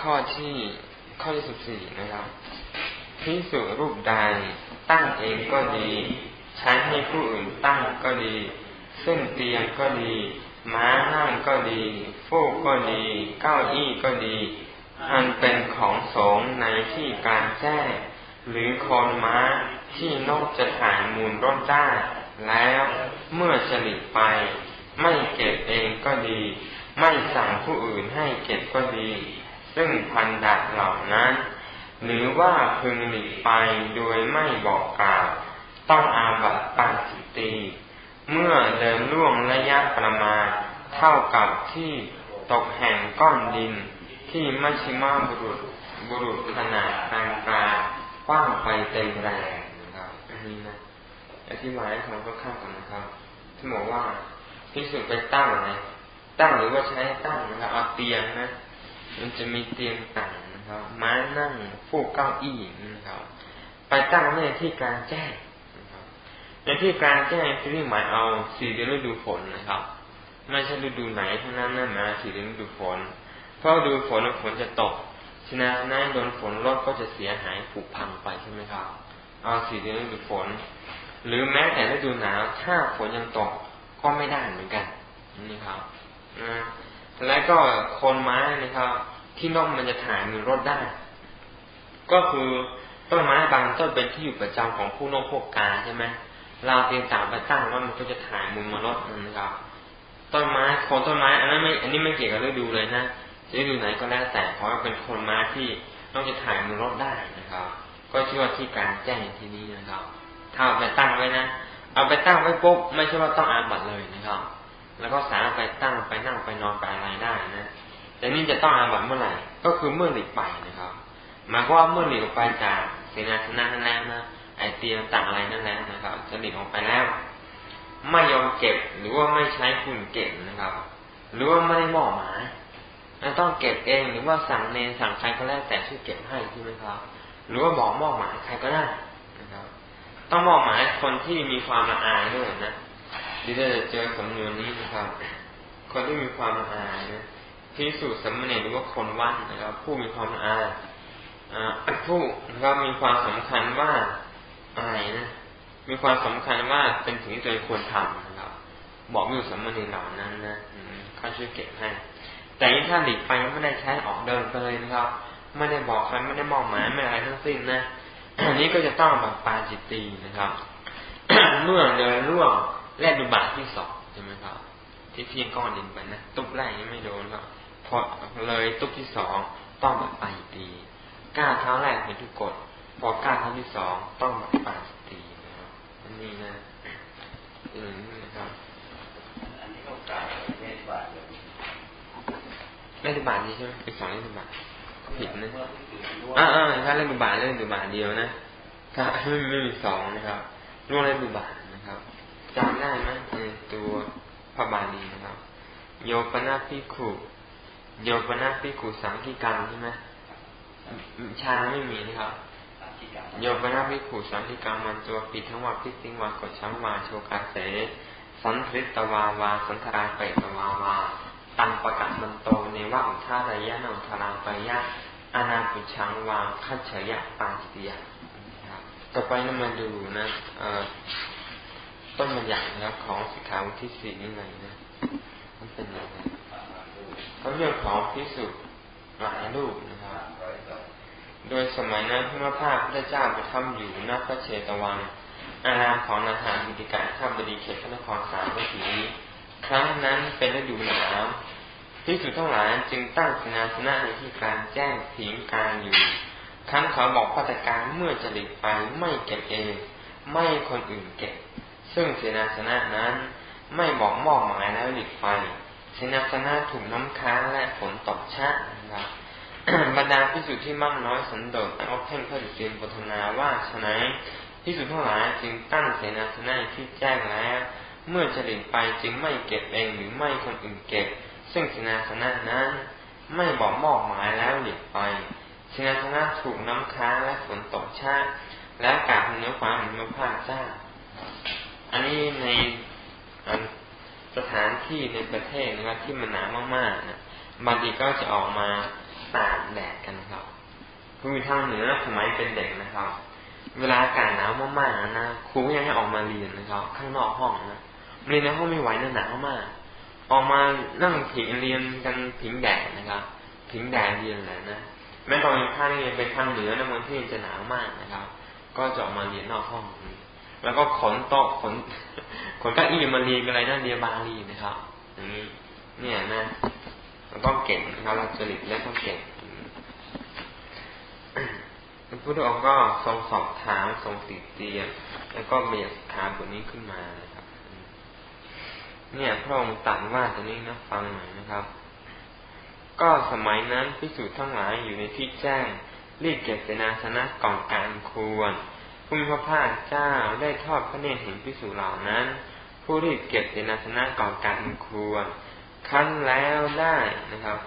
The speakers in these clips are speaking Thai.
ข้อที่ข้อที่สิบสี่นะครับพิสุรูปใดตั้งเองก็ดี ใช้ให้ผู้อื่นตั้งก็ดี ซึ่งเตียงก็ดี ม้านั่งก็ดีฟูกก็ดี เก้าอี้ก็ดี อันเป็นของสงในที่การแจ้งหรือคนม้าที่นกจะถ่ายมูลรถได้แล้วเมื่อฉลิดไป ไม่เก็บเองก็ดี ไม่สั่งผู้อื่นให้เก็บก็ดี ซึ่งพันดัดเหล่านั้น หรือว่าพึงหลีกไปโดยไม่บอกกล่าวต้องอาบัตปาจิตี เมื่อเดินล่วงระยะประมาณ เท่ากับที่ตกแห่งก้อนดิน ที่มัชิมาบุรุษบุรุษขนาดกลางกลางกว้างไปเต็มแรงนะครับอันนี้นะอธิบายให้ฟังข้างก่อนนะครับที่บอกว่าพิสูจน์ไปตั้งอะไรตั้งหรือว่าใช้ตั้งนะครับเอาเตียงนะ มันจะมีเตียงต่างนะครับม้านั่งฟูกเก้าอี้นะครับ ไปตั้งในที่กลางแจ้งนะครับในที่กลางแจ้งที่หมายเอาสี่เดือนฤดูฝนนะครับ ไม่ใช่ฤดูไหนเท่านั้นนะหมายสี่เดือนฤดูฝน เพราะฤดูฝนฝนจะตกชนะนั้นโดนฝนรถก็จะเสียหายผุพังไปใช่ไหมครับ เอาสี่เดือนฤดูฝน หรือแม้แต่ฤดูหนาวถ้าฝนยังตกก็ไม่ได้เหมือนกันนี่ครับนะ แล้วก็โคนไม้นะครับ ที่นอกมันจะถ่ายมือรถได้ ก็คือต้นไม้บางต้นเป็นที่อยู่ประจำของผู้นกพวกกาใช่ไหมเราเตรียมสามไปตั้งว่ามันก็จะถ่ายมุมมารถนะครับ ต้นไม้โคนต้นไม้อันนั้นไม่ อันนี้ไม่เกี่ยวกับฤดูเลยนะฤดูไหนก็แล้วแต่เพราะว่าเป็นโคนไม้ที่ต้องจะถ่ายมือรถได้นะครับ ก็ชื่อว่าที่การแจ้งที่นี้นะครับ ถ้าเอาไปตั้งไว้นะเอาไปตั้งไว้ปุ๊บไม่ใช่ว่าต้องอาบัตเลยนะครับ แล้วก็สามารถไปตั้งไปนั่งไปนอนไปอะไรได้นะแต่นี่จะต้องอาบัตเมื่อไหร่ก็คือเมื่อหลีกไปนะครับหมายความว่าเมื่อหลีกออกไปจากเสนาสนะนั่นแล้วนะไอเตียงต่างอะไรนั่นแล้วนะครับจะหลีกออกไปแล้ว ไม่ยอมเก็บหรือว่าไม่ใช้คุณเก็บนะครับ หรือว่าไม่ได้มอบหมายต้องเก็บเองหรือว่าสั่งเนสั่งใครก็แล้วแต่ช่วยเก็บให้ใช่ไหมครับ หรือว่าบอกมอบหมายใครก็ได้นะครับ ต้องมอบหมายคนที่มีความละอายด้วยนะ ดีจะเจอสำนวนนี้นะครับ คนที่มีความละอายนะพิสูจน์สมณเณรหรือว่าคนวัดนะครับ ผู้มีความละอายผู้นะครับมีความสำคัญว่าอายนะมีความสำคัญว่าเป็นสิ่งที่ตัวควรทำนะครับ บอกมิวสมณเณรเหล่านั้นนะเขาช่วยเก็บให้แต่ถ้าหลีกไปไม่ได้ใช้ออกเดินไปเลยนะครับ ไม่ได้บอกใครไม่ได้มอบหมายไม่อะไรทั้งสิ้นนะอันนี้ก็จะต้องแบบปาจิตตีนะครับ เมื่อเดินร่วง แรกดูบาทที่สองใช่ไหมครับ ที่เพียงก้อนดินไปนะตุ๊บแรกนี้ไม่โดนครับพอเลยตุ๊บที่สองต้องแบบปตีก้าเท้าแรกเป็นทุกกฎพอก้าเท้าที่สองต้องแบบปาจิตตีนะครับอันนี้นะอืมนะครับอันนี้ก็กล่าวเลขบาทเลยเลขบาทนี้ใช่ไหมเป็นสองเลขบาทผิดนะอ่าอ่าถ้าเล่นดูบาเล่นดูบาเดียวนะถ้าไม่ไม่มีสองนะครับร่วงเล่นดูบานะครับ จำได้ไหมในตัวพระบาลีนะครับ โยปนาพิคุโยปนาพิคุสังกิกรรมใช่ไหมชาไม่มีนะครับโยปนาพิคุสังกิกรรมมันตัวปิดทั้งวัพิสิงวากดช้างวาโชกาเสสันทริตวาวา สันทราเปตวาวา ตังประกาศมันโตในว่าอุทาระยะนทาราปยะอานาปุชังวางคัจฉยะปาจิตยะต่อไปนำมาดูนะ ต้นบัญญัตินะครับของสิกขาวุที่สี่นี่ไงนะมันเป็นยังไงเขาเรื่องของพิสุหลายรูปนะครับโดยสมัยนั้นพระพาพระเจ้าไปทำอยู่ณพระเชตวัน อารามของนาถาบิติกาข้าบดีเขตพระนครสามวิถีครั้งนั้นเป็นฤดูหนาวพิสุทั้งหลายจึงตั้งสนาสนะในที่การแจ้งผิงการอยู่ครั้งเขาบอกพัฒการเมื่อจะหลีกไปไม่เก็บเอง ไม่คนอื่นเก็บ ซึ่งเสนาสนะนั้นไม่บอกมอบหมายแล้วหลีกไปเสนาสนะถูกน้ำค้างและฝนตกชะนะครับบรรดาพิสุที่มั่งน้อยสันโดษเอาเพ่งพระดุจเรีนปทนาว่าฉะนั้นพิสุทั้งหลายจึงตั้งเสนาสนะที่แจ้งแล้ว เมื่อจะหลีกไปจึงไม่เก็บเองหรือไม่คนอื่นเก็บ ซึ่งเสนาสนะนั้นไม่บอกมอบหมายแล้วหลีกไปสินาสนะถูกน้ำค้างและฝนตกชาและกาบเนื้อฟ้าเหมือนเนื้อผ้าจ้า อันนี้ในสถานที่ในประเทศนะครับที่มันหนาวมากๆนะบางทีก็จะออกมาตากแดดกันครับคือทางเหนือสมัยเป็นเด็กนะครับ เวลาอากาศหนาวมากๆนะครูก็ยังให้ออกมาเรียนนะครับ ข้างนอกห้องนะเรียนในห้องไม่ไหวนะหนาวมากออกมานั่งผิงเรียนกันผิงแดดนะครับผิงแดดเรียนแหละนะแม้ตอนภาคเรียนเป็นทางเหนือนะบางที่จะหนาวมากนะครับ ก็จะออกมาเรียนนอกห้อง แล้วก็ขนโต๊ะขนขนเก้าอี้มาเรียนอะไรนั่นเรียบาลีนะครับอย่างนี้เนี่ยนะเราต้องเก่งนะครับเราจริตและต้องเก่งพระพุทธองค์ก็ทรงสอบถามทรงติดเตียนแล้วก็เบียดขาบทนี้ขึ้นมานะครับ เนี่ยพระองค์ตรัสว่าตัวนี้นะฟังหน่อยนะครับ ก็สมัยนั้นพิสูจน์ทั้งหลายอยู่ในที่แจ้งรีบเก็บเสนาสนะก่อนการควร ผู้มีพระภาคเจ้าได้ทอดพระเนตรเห็นพิสูจเหล่านั้น ผู้รีบเก็บเสนาสนะก่อนการควรคั้นแล้วได้นะครับ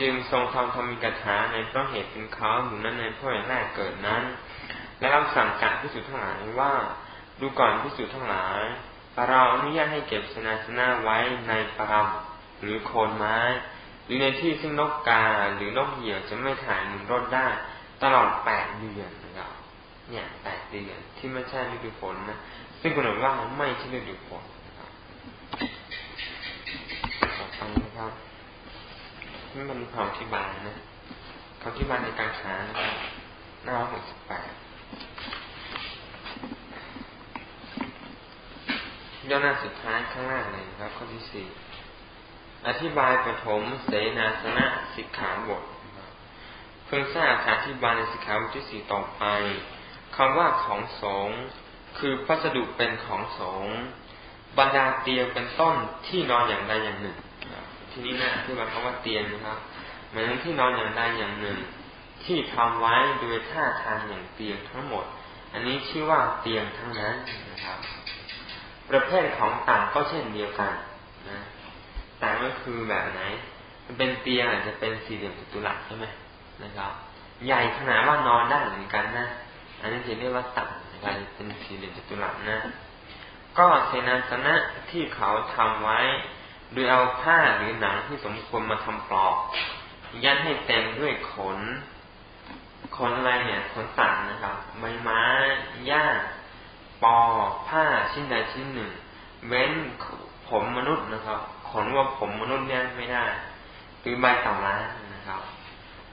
จึงทรงทำธรรมิกถาในเพราะเหตุเป็นเขาอยู่นั้นในเพราะแรกเกิดนั้น และรับสั่งการพิสูจน์ทั้งหลายว่าดูก่อนพิสูจน์ทั้งหลายเราอนุญาตให้เก็บสนาสนะไว้ในปรมหรือโคนไม้ หรือในที่ซึ่งนกกาหรือนกเหยี่ยวจะไม่ถ่ายหนุนรถได้ ตลอดแปดเดือนนะครับ เนี่ยแปดเดือนที่ไม่ใช่ฤดูฝนนะซึ่งคุณบอกว่าไม่ใช่ฤดูฝนนะครับฟังนะครับนี่มันคำอธิบายนะคำอธิบายในการหานะครับหน้าหกสิบแปดย่อหน้าสุดท้ายข้างล่างเลยครับ ข้อที่สี่อธิบายปฐมเสนาสนะสิกขาบทเพิ่งทราบอธิบายในสิกขาบทที่สี่ต่อไป คำว่าของสงคือพัสดุเป็นของสงบรรดาเตียงเป็นต้นที่นอนอย่างใดอย่างหนึ่ง ทีนี้นะที่ว่าคำว่าเตียงนะครับเหมือนที่นอนอย่างใดอย่างหนึ่ง ที่ทำไว้โดยท่าทางอย่างเตียงทั้งหมด อันนี้ชื่อว่าเตียงทั้งนั้นนะครับ ประเภทของต่างก็เช่นเดียวกันนะต่างก็คือแบบไหน มันเป็นเตียงอาจจะเป็นสี่เหลี่ยมจัตุรัสใช่ไหมนะครับ ใหญ่ขนาดว่านอนได้เหมือนกันนะ อันนี้จะเรียกว่าต่างนะครับเป็นสี่เหลี่ยมจัตุรัสนะ ก็เสนาสนะที่เขาทำไว้โดยเอาผ้าหรือหนังที่สมควรมาทำปลอก ยัดให้เต็มด้วยขน ขนอะไรเนี่ย ขนสัตว์นะครับใบไม้หญ้าปอผ้าชิ้นใดชิ้นหนึ่ง เว้นผมมนุษย์นะครับ ขนว่าผมมนุษย์เนี่ยไม่ได้หรือใบต่อล้านะครับ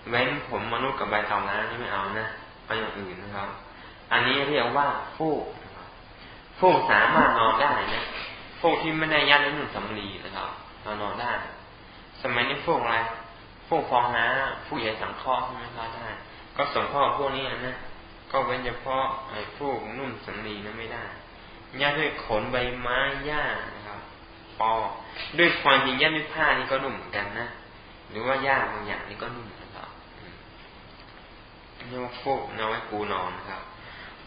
เว้นผมมนุษย์กับใบต่อล้านี่ไม่เอานะ ไปอย่างอื่นนะครับ อันนี้เรียกว่าฟูกฟูกสามารถนอนได้นะพวกที่ไม่ได้ยัดด้วยหนึ่งสำลีนะครับเรานอนได้ สมัยนี้พวกอะไรพวกฟองน้ำผู้ใหญ่สังเคราะห์ใช่ไหมครับได้ ก็สงเคราะห์พวกนี้นะก็เว้นเฉพาะไอ้พวกนุ่มสำลีนั้นไม่ได้ยัดด้วยขนใบไม้หญ้านะครับปอด้วยความจริงยัดด้วยผ้านี่ก็นุ่มเหมือนกันนะหรือว่าหญ้าบางอย่างนี่ก็นุ่ม เรียกว่าพวกนอนไว้ปูนอนนะครับ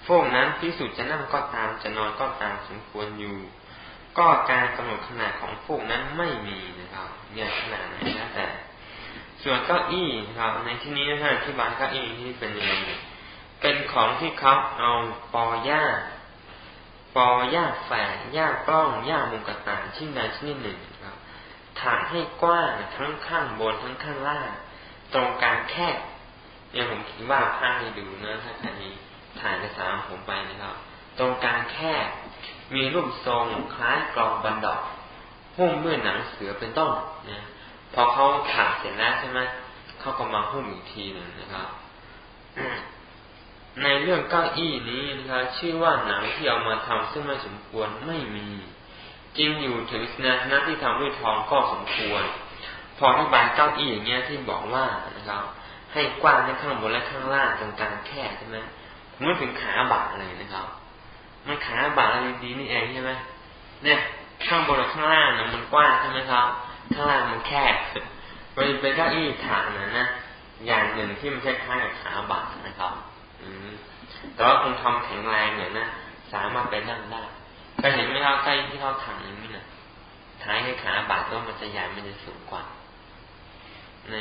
พวกนั้นพิสุทธิ์จะนั่งก็ตามจะนอนก็ตามสมควรอยู่ ก็การกำหนดขนาดของฟกนั้นไม่มีนะครับเนี่ยขนาดไหนนะแต่ ส่วนเก้าอี้ครับในที่นี้นะฮะที่บานเก้าอี้ที่เป็นยังไงเป็นของที่เขาเอาปอหญ้าปอหญ้าแฝงหญ้าปล้องหญ้ามุงกระต่างชิ้นใดชิ้นหนึ่งครับถ่ายให้กว้างทั้งข้างบนทั้งข้างล่าง ตรงกลางแคบ เนี่ยผมคิดว่าภาพให้ดูนะถ้าใครถ่ายในสามผมไปนะครับ ตรงกลางแคบมีรูปทรงคล้ายกรองบันดอกหุ้มด้วยหนังเสือเป็นต้นนะพอเขาถักเสร็จแล้วใช่ไหมเขาก็มาหุ้มอีกทีหนึ่งนะครับในเรื่องเก้าอี้นี้นะครับชื่อว่าหนังที่เอามาทำซึ่งไม่สมควรไม่มีจริงอยู่ถึงนะนะที่ทำด้วยทองก็สมควร พอที่บานเก้าอี้อย่างเงี้ยที่บอกว่านะครับ ให้กว้างในข้างบนและข้างล่างตรงกลางแค่ใช่ไหมเมื่อถึงขาบาเลยนะครับมันขาบาอะไรดีนี่เองใช่ไหมเนี่ยข้างบนกับข้างล่างนะมันกว้างใช่ไหมครับข้างล่างมันแคบมันเป็นเก้าอี้ฐานนะนะอย่างหนึ่งที่มันคล้ายกับขาบานะครับ อืมแต่ว่าคงทำแข็งแรงเนี่ยนะสามารถไปนั่งได้เคยเห็นไหมครับใกล้ที่เขาถังอย่างนี้นะท้ายให้ขาบาดก็มันจะใหญ่มันจะสูงกว่า ใน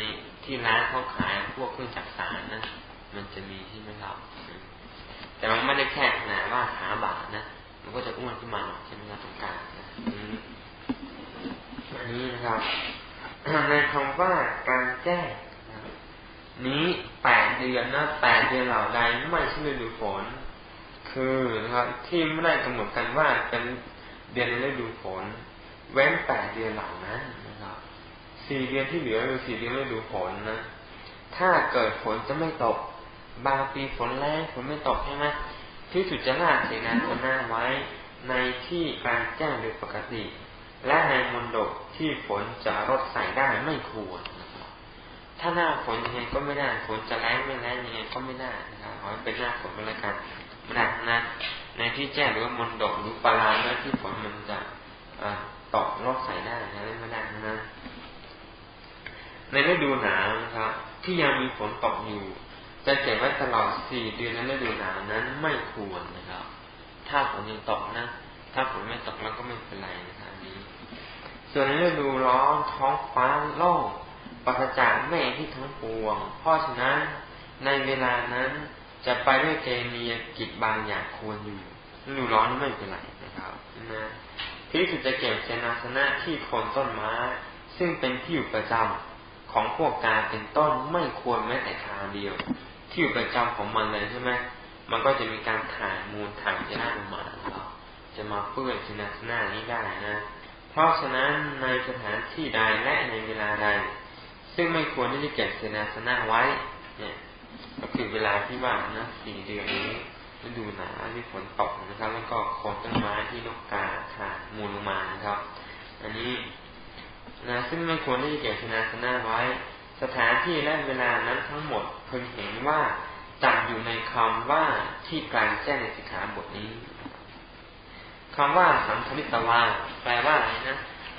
ที่ร้านเขาขายพวกเครื่องจักสารนะมันจะมีใช่ไหมครับแต่มันไม่ได้แค่ขนาดว่าขาบาดนะมันก็จะอ้วนขึ้นมาใช่ไหมครับตรงกลางอันนี้นะครับในคำว่าการแจ้งนี้แปดเดือนนะแปดเดือนเหล่าใดไม่ใช่ฤดูฝน คือนะครับที่ไม่ได้กำหนดกันว่าเป็นเดือนฤดูฝน เว้นแปดเดือนเหล่านั้น สี่เดือนที่เหลือคือสี่เดือนฤดูฝนนะ ถ้าเกิดฝนจะไม่ตก บางปีฝนแรงฝนไม่ตกใช่ไหมที่สุดจะลาดเสนาสนะไว้ในที่กลางแจ้งโดยปกติ และในมณฑปที่ฝนจะรดใส่ได้ไม่ควรถ้าหน้าฝนยังไงก็ไม่ได้ฝนจะแรงไม่แรงยังไงก็ไม่ได้นะครับขอให้เป็นหน้าฝนก็แล้วกันม่ได้นะในที่แจ้งหรือว่ามณฑปหรือปราณที่ฝนมันจะตกรดใส่ได้นะไม่ได้นะ ในฤดูหนาวนะครับ ที่ยังมีฝนตกอยู่จะเก็บไว้ตลอดสี่เดือนในฤดูหนาวนั้นไม่ควรนะครับ ถ้าฝนยังตกนะ ถ้าฝนไม่ตกแล้วก็ไม่เป็นไรนะครับนี้ ส่วนในฤดูร้อนท้องฟ้าโล่งปราศจากแม่ที่ทั้งปวง เพราะฉะนั้นในเวลานั้นจะไปด้วยเกมีกิจบางอย่างควรอยู่ฤดูร้อนไม่เป็นไรนะครับนะที่สุจะเก็บเจนาสนะที่โคนต้นไม้ซึ่งเป็นที่อยู่ประจำ ของพวกการเป็นต้นไม่ควรแม้แต่คราวเดียว ที่อยู่ประจำของมันเลยใช่ไหมมันก็จะมีการถ่ายมูลถ่ายจะน่าลงมาเราจะมาเปื้อนสินาสนานี้ได้นะ เพราะฉะนั้นในสถานที่ใดและในเวลาใด ซึ่งไม่ควรที่จะเก็บเสนาสนะไว้ เนี่ย ก็คือเวลาที่ว่านะสี่เดือนนี้ฤดูหนาวที่ฝนตกนะครับ แล้วก็โคนต้นไม้ที่นกกาถ่ายมูลลงมานะครับ อันนี้ นะซึ่งไม่ควรที่จะเก็บเสนาสนะไว้ สถานที่และเวลานั้นทั้งหมดเพิ่งเห็นว่าจัดอยู่ในคำว่าที่กลางแจ้งในสิกขาบทนี้คำว่าสัมภริตวาแปลว่าอะไรนะ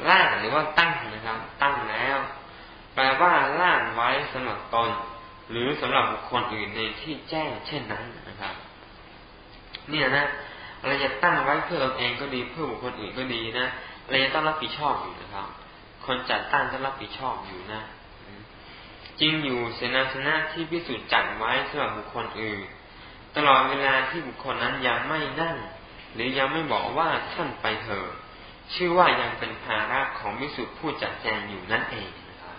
ล่างหรือว่าตั้งนะครับ ตั้งแล้ว แปลว่าล่างไว้สำหรับตน หรือสำหรับบุคคลอื่นในที่แจ้งเช่นนั้นนะครับ เนี่ยนะเราจะตั้งไว้เพื่อตนเองก็ดีเพื่อบุคคลอื่นก็ดีนะเราจะต้องรับผิดชอบอยู่นะครับ คนจัดตั้งต้องรับผิดชอบอยู่นะจริงอยู่เสนาสนะที่พิสูจน์จัดไว้สำหรับบุคคลอื่น ตลอดเวลาที่บุคคลนั้นยังไม่นั่ง หรือยังไม่บอกว่าท่านไปเถอะชื่อว่ายังเป็นภาระของพิสุทธิ์ผู้จัดแจงอยู่นั่นเองนะครับ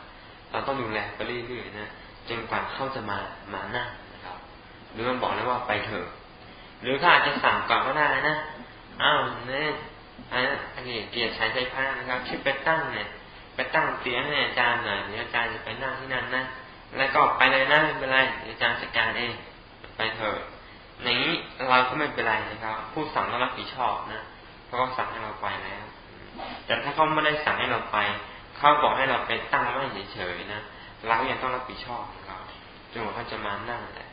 เราต้องดูแลไปเรื่อยๆนะจนกว่าเขาจะมามานั่งนะครับหรือมันบอกแล้วว่าไปเถอะหรือเขาอาจจะสั่งก่อนก็ได้นะอ้าวเนี่ยอันนี้เกียรติใช้ไฟผ้านะครับชื่อไปตั้งเนี่ย ไปตั้งเตียงให้อาจารย์หน่อยเดี๋ยวอาจารย์จะไปนั่งที่นั่นนะแล้วก็ไปเลยนะไม่เป็นไรเดี๋ยวอาจารย์จัดการเองไปเถอะนี้เราก็ไม่เป็นไรนะครับ ผู้สั่งก็รับผิดชอบนะเพราะเขาสั่งให้เราไปแล้ว แต่ถ้าเขาไม่ได้สั่งให้เราไปเขาบอกให้เราไปตั้งไว้เฉยๆนะเรายังต้องรับผิดชอบนะครับจนกว่าเขาจะมานั่งแหละ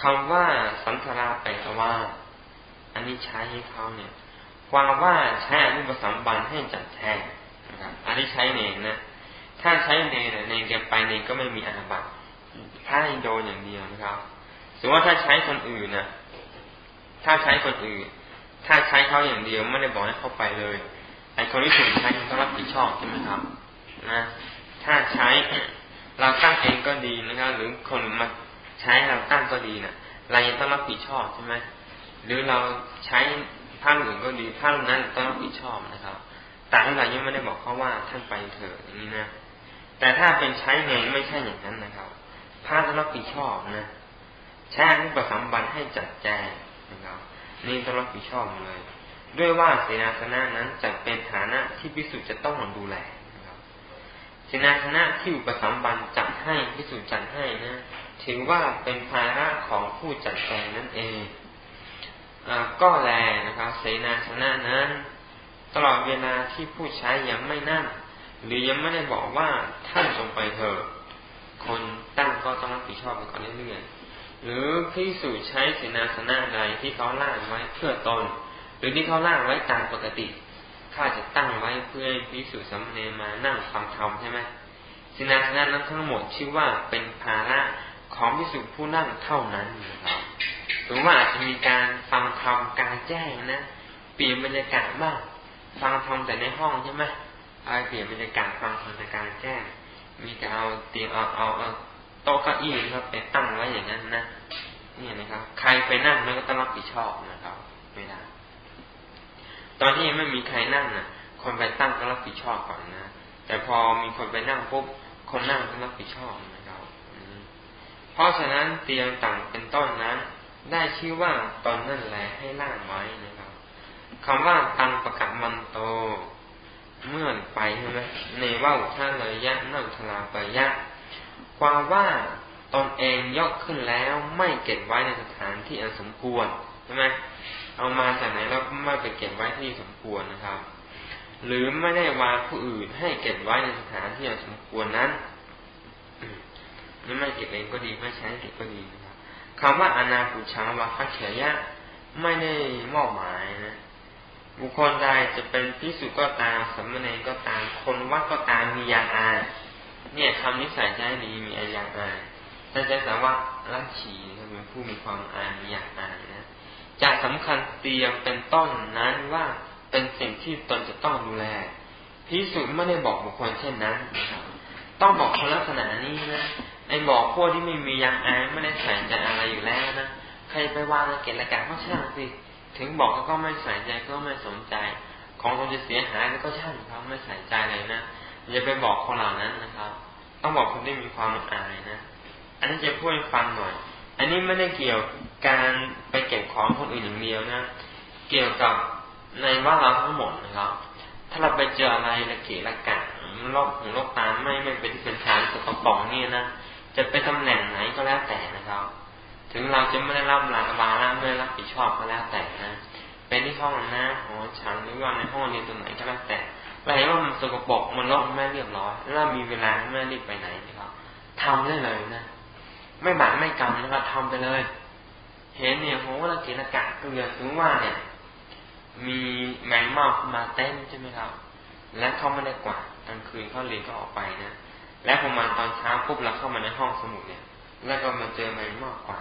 คำว่าสันทราไปว่า อันนี้ใช้ให้เขาเนี่ยความว่าใช้อนุปสัมบันให้จัดแทน อันนี้ใช้เนงนะ ถ้าใช้เนงเนี่งแกไปเนงก็ไม่มีอาบัติถ้าโดนอย่างเดียวนะครับสมมติว่าถ้าใช้คนอื่นนะถ้าใช้คนอื่น ถ้าใช้เขาอย่างเดียวไม่ได้บอกให้เขาไปเลยไอ้คนที่ถูกใช้ต้องรับผิดชอบใช่ไหมครับนะถ้าใช้เราตั้งเองก็ดีนะครับหรือคนมาใช้เราตั้งก็ดีนะเรายังต้องรับผิดชอบใช่ไหมหรือเราใช้ท่านอื่นก็ดีท่านนั้นต้องรับผิดชอบนะครับ แต่ที่เรายังไม่ได้บอกเขาว่าท่านไปเถอะอย่างนี้นะ แต่ถ้าเป็นใช้เองไม่ใช่อย่างนั้นนะครับพระต้องรับผิดชอบนะใช้อนุปสัมบันให้จัดแจงนะครับนี่ต้องรับผิดชอบเลย ด้วยว่าเสนาสนะนั้นจะเป็นฐานะที่พิสุทธิ์จะต้องดูแลนะครับเสนาสนะที่อุปสัมบันจัดให้พิสุทธิ์จัดให้นะถือว่าเป็นภาระของผู้จัดแจงนั่นเองอก็แลนะครับเสนาสนะนั้น ตลอดเวลาที่ผู้ใช้ยังไม่นั่ง หรือยังไม่ได้บอกว่าท่านจงไปเถอะคนตั้งก็ต้องรับผิดชอบไปก่อนเรื่อยๆหรือพิสูจใช้สินาสนะใดที่เขาล่างไว้เพื่อตน หรือที่เขาล่างไว้ตามปกติข้าจะตั้งไว้เพื่อให้พิสูจสัมเนมานั่งฟังธรรมใช่ไหมสินาสนะนั้นทั้งหมดชื่อว่าเป็นภาระของพิสูจผู้นั่งเท่านั้นนะครับหรือว่าอาจจะมีการฟังธรรมการแจ้งนะ เปลี่ยนบรรยากาศบ้าง ฟังธรรมแต่ในห้องใช่ไหมอะไรเปลี่ยนบรรยากาศฟังธรรมในการแจ้ง มีการเอาเตียงเอาเอาเอาโต๊ะเก้าอี้นะครับไปตั้งไว้อย่างนั้นนะนี่นะครับ ใครไปนั่งนั่นก็ต้องรับผิดชอบนะครับไม่ได้ตอนที่ไม่มีใครนั่งนะคนไปตั้งก็รับผิดชอบก่อนนะแต่พอมีคนไปนั่งปุ๊บคนนั่งต้องรับผิดชอบนะครับเพราะฉะนั้นเตียงต่างเป็นต้นนั้น ได้ชื่อว่าตอนนั่นแหละให้ล่างไว้นะครับ คำว่าตังประกาศมันโต เมื่อไปใช่ไหมในว่าท่าเลยยะนั่งทลาไปยะ ความว่าตนเองยกขึ้นแล้วไม่เก็บไว้ในสถานที่อันสมควรใช่ไหมเอามาจากไหนแล้วไม่ไปเก็บไว้ที่สมควรนะครับ หรือไม่ได้วางผู้อื่นให้เก็บไว้ในสถานที่อันสมควรนั้นนี่ไม่เก็บเองก็ดีไม่ใช้เก็บก็ดีนะครับคำว่าอนาปุชังวาคัเฉยะไม่ได้มอบหมายนะ บุคคลใดจะเป็นพิสุก็ตามสมณเณรก็ตาม คนวัดก็ตามมียางอายเนี่ยคำนิสัยใจดีมีอายางอายแต่ใจสาว่ารัชีเป็นผู้มีความอายมียางอายนะจะสำคัญเตรียมเป็นต้นนั้นว่าเป็นสิ่งที่ตนจะต้องดูแลพิสุไม่ได้บอกบุคคลเช่นนั้นนะครับต้องบอกคนลักษณะนี้นะไอ้บอกพวกที่ไม่มียางอายไม่ได้ใส่ใจอะไรอยู่แล้วนะใครไปวางระเกะระกะก็ช่างสิ ถึงบอกก็ไม่ใส่ใจก็ไม่สนใจ ของคนจะเสียหายแล้วก็ช่างเขาไม่ใส่ใจเลยนะอย่าไปบอกคนเหล่านั้นนะครับ ต้องบอกคนที่มีความอายนะอันนี้จะพูดให้ฟังหน่อย อันนี้ไม่ได้เกี่ยวการไปเก็บของคนอื่นอย่างเดียวนะ เกี่ยวกับในว่าเราทั้งหมดนะครับ ถ้าเราไปเจออะไรละเกะละกะลอกหูลอกตาไม่ไม่เป็นเป็นฐานสกปรกนี่นะจะไปตำแหน่งไหนก็แล้วแต่นะครับ ถึงเราจะไม่ได้รับหลักบาลไม่ได้รับผิดชอบก็แล้วแต่นะเป็นที่ห้องน้ำหอฉันหรือว่าในห้องเรียนตรงไหนก็แล้วแต่เราเห็นว่ามันสกปรกมันลกไม่เรียบร้อย แล้วมีเวลาไม่รีบไปไหนนะครับทำได้เลยนะไม่บาดไม่กรรมนะครับทำไปเลย เห็นเนี่ยโหเราเกละกะเกลือถึงว่าเนี่ย มีแมงเม่ามาเต้นใช่ไหมครับ และเขาไม่ได้กวาดกลางคืนเขาเรียนก็ออกไปนะและพอมาตอนเช้าปุ๊บเราเข้ามาในห้องสมุดเนี่ย แล้วก็มาเจอแมงมากกว่า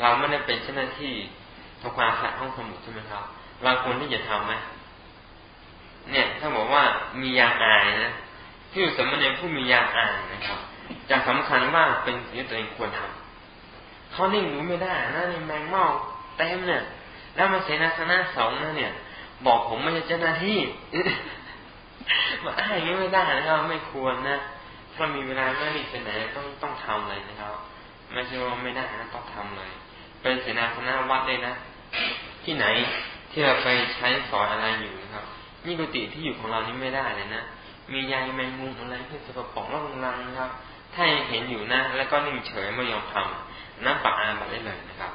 เราไม่ได้เป็นเจ้าหน้าที่ทำความสะอาดห้องสมุดใช่ไหมครับเราควรที่จะทํำไหมเนี่ย ถ้าบอกว่ามียาอายนะที่อยู่สมณเณรผู้มียาอายนะครับจะสำคัญว่าเป็นสิ่งที่ตัวเองควรทำเขานิ่งรู้ไม่ได้นะนี่แมงเม่าเต็มเนี่ย แล้วมาเสนาสนะสองนะเนี่ย บอกผมไม่ใช่เจ้าหน้าที่มาอ้ายอย่างนี้ไม่ได้นะครับไม่ควรนะถ้ามีเวลาไม่รีบไปไหนต้องต้องทำเลยนะครับ ไม่ใช่ว่าไม่ได้นะต้องทำเลย เป็นเสนาสนะวัดเลยนะ ที่ไหนที่เราไปใช้สอนอะไรอยู่นะครับ นี่กุฏิที่อยู่ของเรานี่ไม่ได้เลยนะ มียายแมงมุมอะไรที่สกปรกร่องรังนะครับ ถ้าเห็นอยู่นะแล้วก็นิ่งเฉยไม่ยอมทำนั่นปักอาบัตได้เลยนะครับ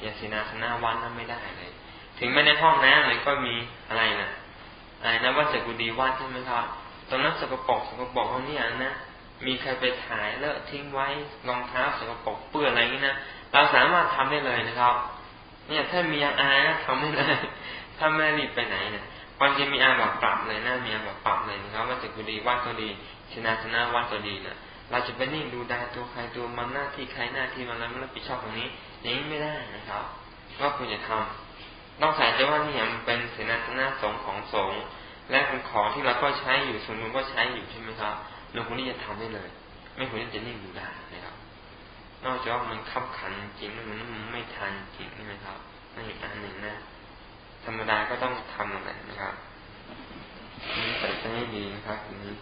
อย่าเสนาสนะวัดนั้นไม่ได้เลย ถึงไม่ในห้องน้ำเลยก็มีอะไรนะอะไรนะว่าจะกุดีวัดใช่ไหมครับตอนนั้นสกปรกสกปรกเขาเนี่ยนะมีใครไปถ่ายเลอะทิ้งไว้รองเท้าสกปรกเปื้อนอะไรนี้นะ เราสามารถทำได้เลยนะครับ เนี่ยถ้ามีอาอาทำได้เลยถ้าไม่รีบไปไหนเนี่ยความจริงมีอาแบบปรับเลยนะมีอาแบบปรับเลยนะครับว่าจะกุดีวัดก็ดี ชนะชนะวัดก็ดีนะเราจะไปนิ่งดูได้ตัวใครตัวมันหน้าที่ใครหน้าที่มันแล้วไม่รับผิดชอบตรงนี้ อย่างนี้ไม่ได้นะครับ ว่าคุณจะทำต้องใส่ใจว่านี่มันเป็นเสนาสนะสงของสงและเป็นของที่เราก็ใช้อยู่ส่วนนึงก็ใช้อยู่ใช่ไหมครับเราคนนี้จะทำได้เลย ไม่ควรที่จะนิ่งดูได้นะครับ นอกจากว่ามันขับขันจริงมันไม่ทันจริงใช่ไหมครับนั่นอีกอันหนึ่งนะ ธรรมดาก็ต้องทำอะไรนะครับนี้ใส่ใจดีนะครับทีนี้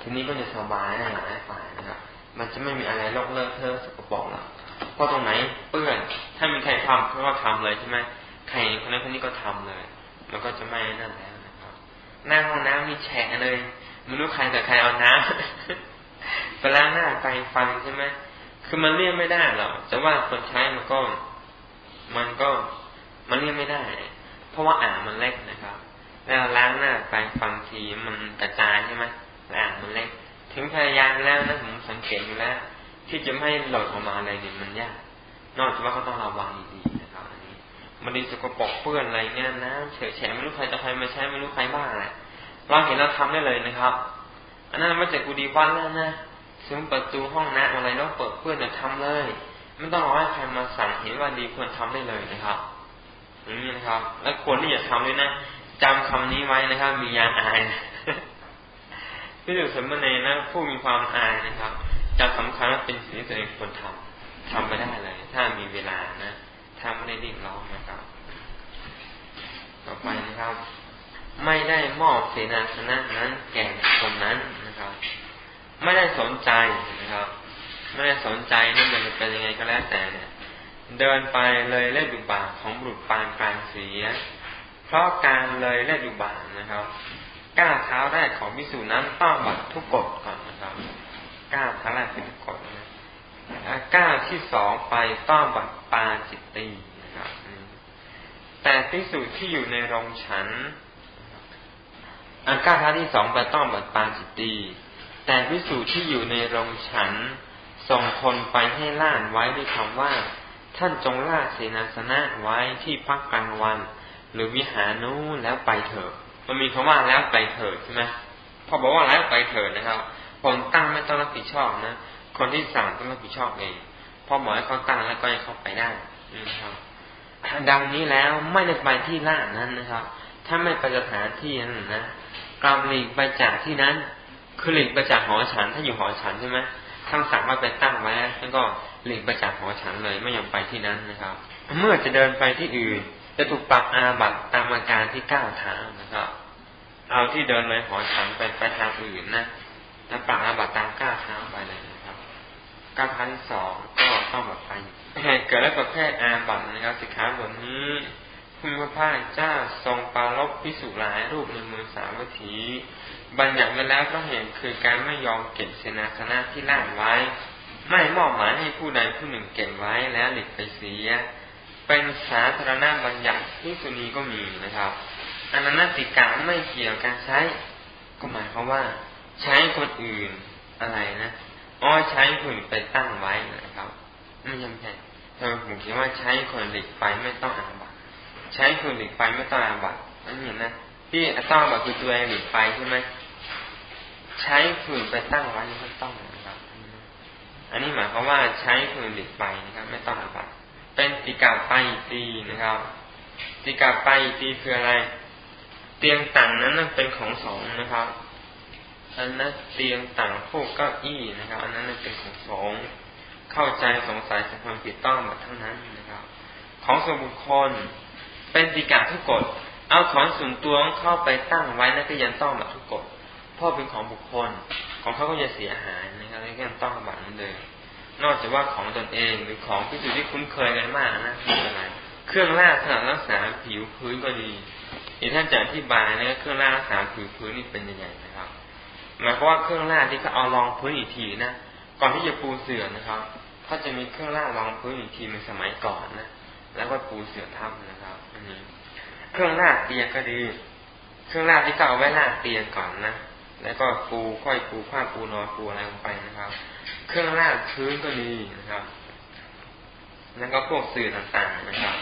ทีนี้ก็จะสบายหลายฝ่ายนะครับ มันจะไม่มีอะไรลอกเลิกเทอะสกปรกหรอกเพราะตรงไหนเปื้อน ถ้ามีใครทำเขาก็ทำเลยใช่ไหมใครคนนั้นคนนี้ก็ทำเลยแล้วก็จะไม่นั่นแล้วหน้าห้องน้ำมีแฉะเลยไม่รู้ใครแต่ใครเอาน้ำไปล้างหน้าไปฟันใช่ไหม คือมันเลี่ยงไม่ได้หรอกแต่ว่าคนใช้มันก็ มันก็มันเลี่ยงไม่ได้ เพราะว่าอ่างมันเล็กนะครับ แล้วล้างหน้าไปฟันทีมันกระจายใช่ไหมอ่างมันเล็ก ถึงพยายามแล้วนะผมสังเกตอยู่แล้ว ที่จะไม่หล่นออกมาอะไรเนี่ยมันยาก นอกจากว่าเขาต้องระวังดีๆนะครับอันนี้มันดีสกปรกเปื้อนอะไรเงี้ยนะเฉยแฉไม่รู้ใครจะใครมาใช้ไม่รู้ใครบ้างแหละเราเห็นเราทำได้เลยนะครับ อันนั้นมาจากกูดีวันแล้วนะ ซึ่งประตูห้องน้ำอะไรแล้วเปิดเพื่อนจะทำเลย ไม่ต้องรอให้ใครมาสั่งเห็นว่าดีควรทำได้เลยนะครับอย่างนี้นะครับ และควรที่จะทำด้วยนะจำคำนี้ไว้นะครับ มียานอายที่อยู่สมณเณรนะผู้มีความอายนะครับจะสำคัญว่าเป็นสิ่งที่ตัวเองควรทำทำไปได้เลย ถ้ามีเวลานะถ้าไม่ได้รีบร้อนนะครับ ต่อไปนะครับ ไม่ได้มอบเสนาสนะนั้นแก่คนนั้นนะครับ ไม่ได้สนใจนะครับ ไม่ได้สนใจนั่มันจะเป็นยังไงก็แล้วแต่เนี่ย เดินไปเลยเล่ดุบาของบุรุษปานกลางเสีย เพราะการเลยเล่ดุบานะครับก้าวเท้าแรกของพิสูจนั้นต้องบัดทุกกฎก่อนนะครับก้าวเท้าแรกเป็นทุกกฎนะก้าวที่สองไปต้องบัดปาจิตตีนะครับแต่พิสูจที่อยู่ในโรงฉันอก้าวเท้าที่สองไปต้องบัดปาจิตตี แต่พิสูจที่อยู่ในโรงฉันส่งคนไปให้ล่านไว้ด้วยคำว่า ท่านจงลาเสนาสนะไว้ที่พักกลางวัน หรือวิหารนู้นแล้วไปเถิดมันมีคำว่าแล้วไปเถิดใช่ไหมพอบอกว่าแล้วไปเถิดนะครับ คนตั้งไม่ต้องรับผิดชอบนะ คนที่สั่งต้องรับผิดชอบเองพอหมอให้เขาตั้งแล้วก็ให้เขาไปได้นะครับ ดังนี้แล้วไม่ได้ไปที่ล่านั้นนะครับ ถ้าไม่ไปสถานที่นั้นนะกำหลีกไปจากที่นั้น คือหลีกไปจากหอฉัน ถ้าอยู่หอฉันใช่ไหมท่านสั่งว่าไปตั้งไว้แล้วก็หลีกไปจากหอฉันเลยไม่ยอมไปที่นั้นนะครับ เมื่อจะเดินไปที่อื่น จะถูกปรับอาบัตตามอาการที่ก้าวเท้านะครับ เอาที่เดินเลยหอฉันไปไปทางอื่นนะแล้วปรับอาบัตตามก้าวเท้าไปเลยนะครับก้าวเท้าที่สองก็ต้องแบบไปเหตุเกิดแล้วประเภทอาบัตนะครับสิขาบทนี้ คุณพระพาเจ้าทรงปาลบพิสุหลายรูปในเมือสาวัตถี บัญญัติไว้แล้วก็เห็นคือการไม่ยอมเก็บเสนาสนะที่ล่างไว้ ไม่มอบหมายให้ผู้ใดผู้หนึ่งเก็บไว้แล้วหลีกไปเสีย เป็นสาธารณบัญญัติที่สุนีก็มีนะครับอนันติกาไม่เกี่ยวการใช้ ก็หมายความว่า ใช้คนอื่นอะไรนะอ้อใช้คนไปตั้งไว้นะครับไม่จำเป็นเธอผมคิดว่าใช้คนหลีกไปไม่ต้องอาบัต ใช้คนหลีกไปไม่ต้องอาบัตอันนี้นะที่ต้องอาบัตคือตัวเองหลีกไปใช่ไหมใช้คนไปตั้งไว้ไม่ต้องนะครับ อันนี้หมายความว่าใช้คนหลีกไปนะครับ ไม่ต้องอาบัตเป็นติกาไปตีนะครับ ติกาไปตีคืออะไร เตียงต่างนั้นเป็นของสองนะครับอันนั้นเตียงต่างพวกเก้าอี้นะครับ อันนั้นเป็นของสองเข้าใจสงสัยสัมพันธ์ผิดต้องหมดทั้งนั้นนะครับ ของส่วนบุคคล เป็นติกาทุกกฎเอาของส่วนตัวเข้าไปตั้งไว้นั่นก็ยังต้องแบบทุกกฎพราะเป็นของบุคคลของเขาก็จะเสียหายนะครับนี่ก็ต้องบัตรนั่นเลยนอกจากว่าของตนเองหรือของที่อยู่ที่คุ้นเคยกันมากนะไม่เป็นไรเครื่องล่าสำหรับรักษาผิวพื้นก็ดีอีกท่านจะอธิบายนะเครื่องล่ารักษาผิวพื้นนี่เป็นยังไงนะครับหมายความว่าเครื่องล่าที่เขาเอารองพื้นอีกทีนะก่อนที่จะปูเสื่อนะครับเขาจะมีเครื่องล่ารองพื้นอีกทีในสมัยก่อนนะแล้วก็ปูเสื่อทับนะครับ เครื่องล่าเตียงก็ดี เครื่องล่าที่เขาเอาไว้ล่าเตียงก่อนนะแล้วก็ปูค่อยปูผ้าปูนอนปูอะไรลงไปนะครับ เครื่องลาพื้นก็ดีนะครับ แล้วก็พวกเสื่อต่างๆนะครับ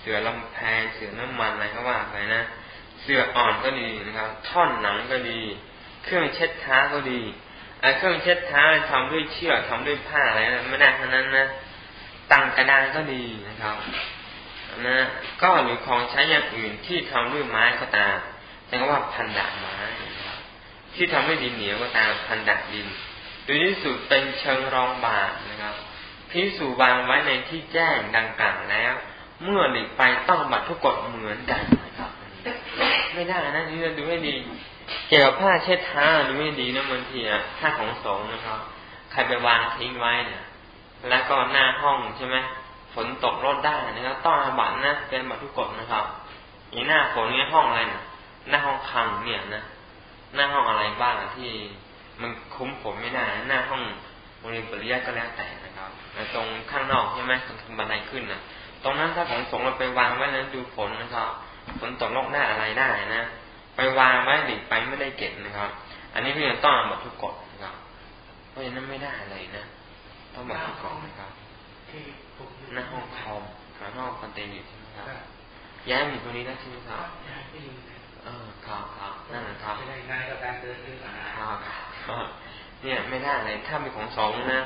เสื่อลำแพงเสื่อน้ำมันอะไรก็ว่าไปนะเสื่ออ่อนก็ดีนะครับ ท่อนหนังก็ดี เครื่องเช็ดเท้าก็ดีไอ้เครื่องเช็ดเท้าทำด้วยเชือกทำด้วยผ้าอะไรนะไม่ได้เท่านั้นนะตังกระดานก็ดีนะครับ นะก็หรือของใช้อย่างอื่นที่ทำด้วยไม้ก็ตามแต่ว่าพันดาไม้ ที่ทำให้ดินเหนียวก็ตามพันดาดินหรือที่สุดเป็นเชิงรองบาทนะครับพิสูวางไว้ในที่แจ้งดังกล่าวแล้ว เมื่อหลีกไปต้องบัตรทุกกฎเหมือนกันนะครับ ไม่ได้นะนี่เราดูให้ดี เกี่ยวกับผ้าเช็ดเท้าดูให้ดีนะบางทีอะถ้าของสงนะครับใครไปวางทิ้งไว้เนี่ยแล้วก็หน้าห้องใช่ไหม ฝนตกรถได้นะครับต้องอาบัตนะเป็นบัตรทุกกฎนะครับอย่างหน้าฝนเนี่ยห้องอะไรนะหน้าห้องคังเนี่ยนะหน้าห้องอะไรบ้างที่มันคุ้มผมไม่ได้หน้าห้องโรงเรียนปริยัติก็แล้วแต่นะครับตรงข้างนอกใช่ไหมตรงบันไดขึ้นนะตรงนั้นถ้าของสงเราไปวางไว้แล้วดูฝนนะครับฝนตกลงหน้าอะไรได้นะไปวางไว้หลีกไปไม่ได้เก็บนะครับ อันนี้ก็ยังต้องหมดทุกกฎนะครับ เพราะฉะนั้นไม่ได้เลยนะ ต้องหมดทุกกฎนะครับ หน้าห้องคอมหาห้องคอนเทนต์ใช่ไหมครับย้ายมาตรงนี้ได้ใช่ไหมครับเออครับครับนั่นแหละครับไม่ได้ง่ายกับการเดินขึ้นครับเนี่ยไม่ได้เลยถ้าเป็นของสองนะ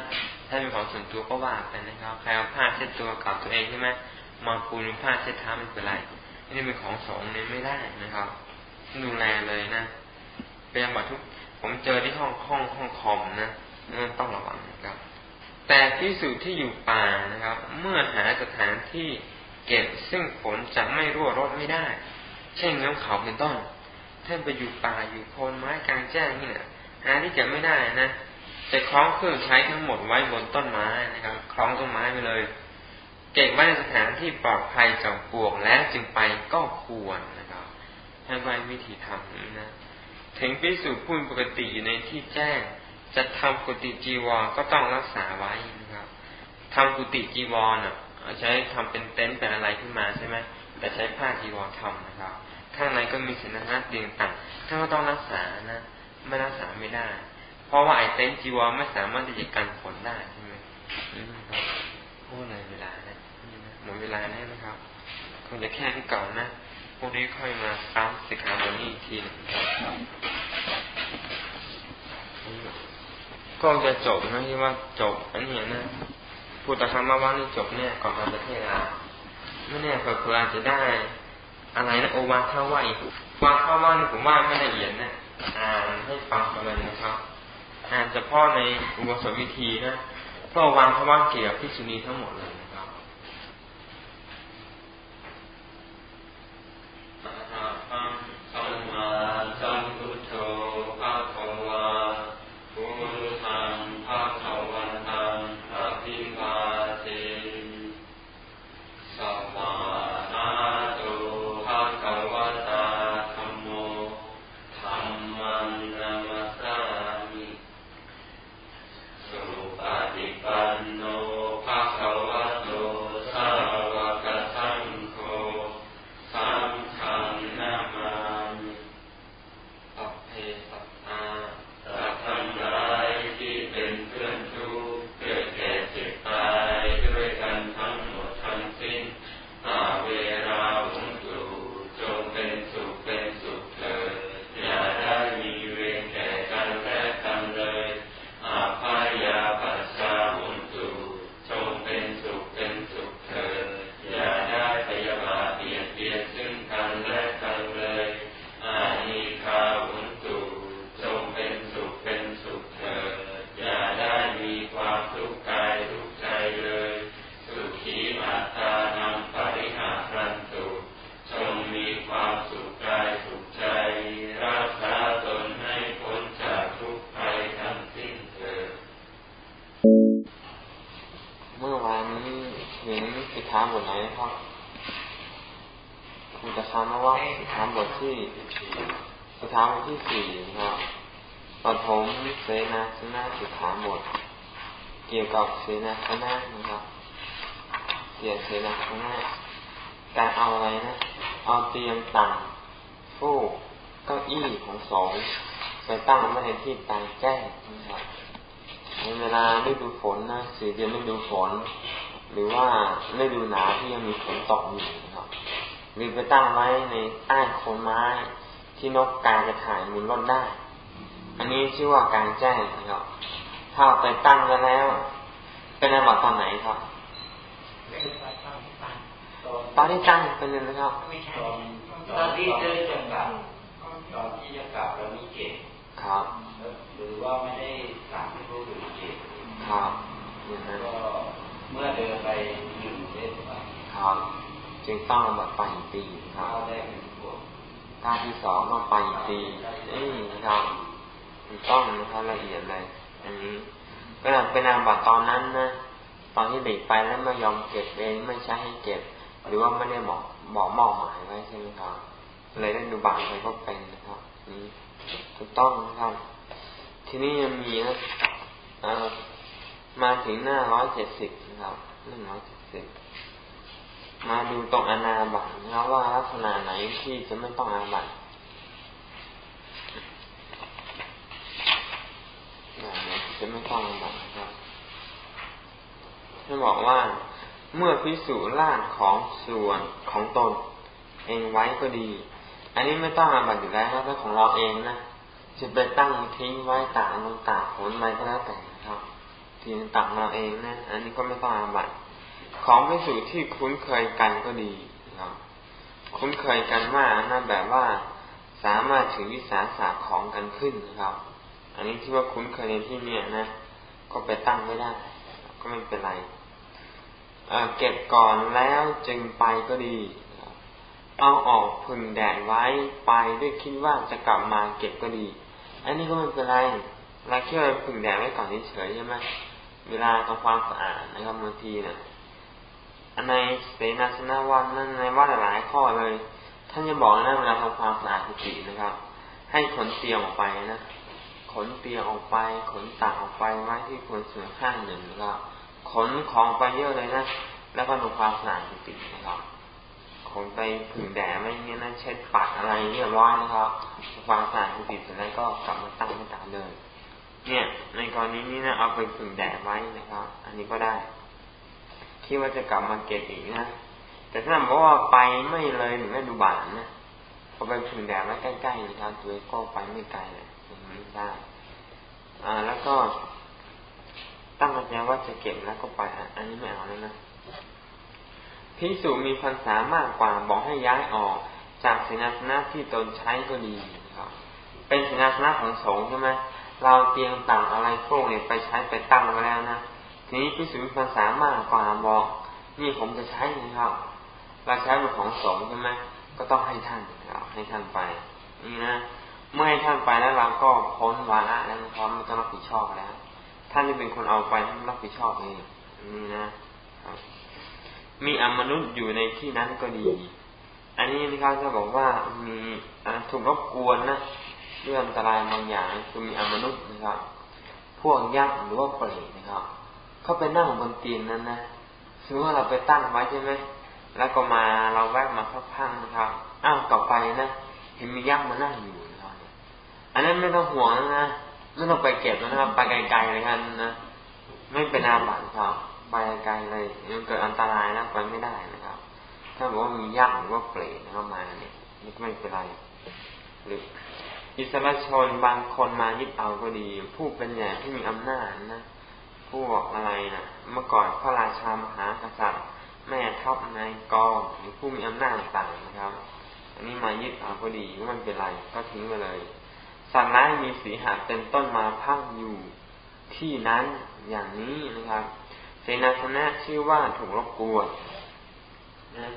ถ้าเป็นของส่วนตัวก็ว่าไปนะครับใครเอาผ้าเช็ดตัวกับตัวเองใช่ไหมมาปูนผ้าเช็ดเท้าไม่เป็นไรนี่เป็นของสองเนี่ยไม่ได้นะครับดูแลเลยนะเป็นบัตทุกผมเจอที่ห้องห้องห้องคอมนะต้องระวังนะครับ แต่ที่สุดที่อยู่ป่านะครับ เมื่อหาสถานที่เก็บซึ่งฝนจะไม่รั่วรดไม่ได้ เช่นเงื้อเขาเป็นต้น ท่านไปอยู่ป่าอยู่โคนไม้กลางแจ้งนี่แหละหาที่เก็บไม่ได้นะจะคล้องเครื่องใช้ทั้งหมดไว้บนต้นไม้นะครับ คล้องต้นไม้ไปเลย เก็บไว้ในสถานที่ปลอดภัยจากปวกแล้วจึงไปก็ควรนะครับให้ไว้วิธีทำนี้นะ ถึงพิสูจน์พูดปกติอยู่ในที่แจ้ง จะทำกุฏิจีวรก็ต้องรักษาไว้นะครับทำกุฏิจีวรอะใช้ทำเป็นเต็นท์เป็นอะไรขึ้นมาใช่ไหมแต่ใช้ผ้าจีวรทำนะครับ ข้างในก็มีสินค้าเตียงต่างท่านก็ต้องรักษานะไม่รักษาไม่ได้ เพราะว่าไอ้เต็นท์จีวรไม่สามารถที่จะกันฝนได้ใช่ไหมครับพูดเลยเวลานะหมดเวลาแน่นะครับคงจะแค่ที่เก่านะพวกนี้ค่อยมาซ้ำสิกขาบทนี้อีกทีนึง ก็จะจบนะที่ว่าจบอันนี้นะพูดแต่คำว่าว่านี่จบเนี่ยก่อนการประเทศลาไม่แน่เผื่ออาจจะได้ อะไรนะโอวาท่าว่าอีกวาทว่านี่ผมว่าไม่ละเอียดนะอ่านให้ฟังกันเลยนะครับอ่านเฉพาะในอุโบสถวิธีนะเพราะวางท่าว่าเกี่ยวกับพิชุนีทั้งหมดเลย ที่สถานาคณะนะครับเสียเสนาคณะการเอาอะไรนะ เอาเตียงต่างฟูกเก้าอี้ของสงไปตั้งไว้ในที่ตางแจ้งนะครับในเวลาไม่ดูฝนนะสี่เดือนไม่ดูฝน หรือว่าไม่ดูหนาที่ยังมีฝนตกอยู่นะครับ หรือไปตั้งไว้ในใต้โคนไม้ ที่นกกาจะถ่ายมุนรถได้ อันนี้ชื่อว่าการแจ้งนะครับถ้าไปตั้งไว้แล้วเป็นอาบัตตอนไหนครับตอนที่ตั้งเป็นยังไงครับตอนที่เดินจะกลับตอนที่จะกลับเรามีเกตครับหรือว่าไม่ได้สั่งให้ผู้อื่นเกตครับก็เมื่อเดินไปหนึ่งเส้นไปครับ จึงต้องอาบัตไปปีครับการที่สองต้องไปปีนี่ครับต้องนะครับละเอียดเลยอันนี้ก็เป็นอาบัตตอนนั้นนะตอนที่เด็กไปแล้วไม่ยอมเก็บเองไม่ใช้ให้เก็บ หรือว่าไม่ได้บอกบอกมอบหมายไว้ใช่ไหมครับเลยได้ดูบาปไปก็เป็นนะครับนี่ถูกต้องนะครับ ทีนี้ยังมีนะมาถึงหน้าร้อยเจ็ดสิบนะครับหนึ่งร้อยเจ็ดสิบ มาดูตรงอนาบัตนะครับว่าลักษณะไหนที่จะไม่ต้องอาบัตจะไม่ต้องหมดครับท่านบอกว่าเมื่อพิสูจน์ลาดของส่วนของตน เองไว้ก็ดี อันนี้ไม่ต้องอาบัตอยู่แล้วนะถ้าของเราเองนะจะไปตั้งทิ้งไว้ตากลมตากฝนอะไรก็แล้วแต่ครับที่ตักเราเองนะ อันนี้ก็ไม่ต้องอาบัต ของพิสูจน์ที่คุ้นเคยกันก็ดีครับคุ้นเคยกันว่านะแบบว่าสามารถถึงวิสาสะของกันขึ้นนะครับ อันนี้ที่ว่าคุ้นเคยในที่เนี่ยนะ ก็ไปตั้งไม่ได้ ก็ไม่เป็นไรเก็บก่อนแล้วจึงไปก็ดี เอาออกพึ่งแดดไว้ไปด้วยคิดว่าจะกลับมาเก็บก็ดี อันนี้ก็ไม่เป็นไรเราเชื่อผึ่งแดดไว้ก่อนเฉยใช่ไหมเวลาทำความสะอาดนะครับบางทีเนี่ย ในเสนาสนะวันนั่นในว่าหลายข้อเลย ท่านจะบอกนะเวลาทำความสะอาดกุฏินะครับ ให้ขนเตียงออกไปนะขนเตียงออกไป ขนตักออกไปไว้ที่ควรส่วนข้างหนึ่งนะครับขนของไปเยอะเลยนะแล้วก็ทำความสะอาดกุฏินะครับขนไปผึ่งแดดไม่เงี้ยนะเช็ดปัดอะไรเรียบร้อยนะครับความสะอาดกุฏิเสร็จแล้วก็กลับมาตั้งไม่ตามเดิมเนี่ย ในกรณีนี้นะเอาไปผึ่งแดดไว้นะครับ อันนี้ก็ได้ คิดว่าจะกลับมาเก็บอีกนะแต่ถ้าบอกว่าไปไม่เลยหรือไม่ดูบานนะพอไปผึ่งแดดไว้วใกล้ๆนะครับตัวก็ไปไม่ไกลเลยอย่างนี้ได้อ่า แล้วก็ตั้งใจว่าจะเก็บแล้วก็ไปอันนี้ไม่เอาแล้วนะพิสูจมีพรรษามากกว่าบอกให้ย้ายออกจากเสนาสนะที่ตนใช้ก็ดีครับ เป็นเสนาสนะของสงฆ์ใช่ไหมเราเตียงต่างอะไรพวกเนี่ยไปใช้ไปตั้งไว้แล้วนะ ทีนี้พิสูจน์ภาษามากกว่าบอกนี่ผมจะใช้นะครับเราใช้เป็นของสงฆ์ใช่ไหมก็ต้องให้ท่านครับให้ท่านไป นี่นะเมื่อให้ท่านไปแล้วเราก็พ้นวาระแล้วนะครับไม่ต้องรับผิดชอบแล้ว ท่านที่เป็นคนเอาไปท่านรับผิดชอบเองนี่นะครับมีอมนุษย์อยู่ในที่นั้นก็ดี อันนี้นะครับจะบอกว่ามีถูกรบกวนนะเรื่องอันตรายบางอย่างคือมีอมนุษย์นะครับ พวกยักษ์หรือว่าเปรตนะครับ เขาไปนั่งบนเตียงนั้นนะถือว่าเราไปตั้งไว้ใช่ไหมแล้วก็มาเราแวะมาพังนะครับ อ้าวต่อไปนะเห็นมียักษ์มานั่งอยู่นะครับอันนั้นไม่ต้องห่วงนะไม่ต้องไปเก็บนะครับ ไปไกลๆเลยครับนะไม่เป็นอาบัติครับไปไกลเลยมันเกิดอันตรายนะไปไม่ได้นะครับ ถ้าบอกว่ามียักษ์หรือว่าเปรตเข้ามาเนี่ยไม่เป็นไรหรืออิสระชนบางคนมายึดเอาก็ดี ผู้เป็นใหญ่ที่มีอำนาจนะ พวกอะไรนะเมื่อก่อนพระราชามหากษัตริย์ แม่ทัพนายกองหรือผู้มีอำนาจต่างนะครับ อันนี้มายึดเอาก็ดีมันเป็นไรก็ทิ้งไปเลยสัตว์ร้ายมีสีหาเป็นต้นมาพักอยู่ที่นั้นอย่างนี้นะครับ เสนาสนะชื่อว่าถูกรบกวนนะ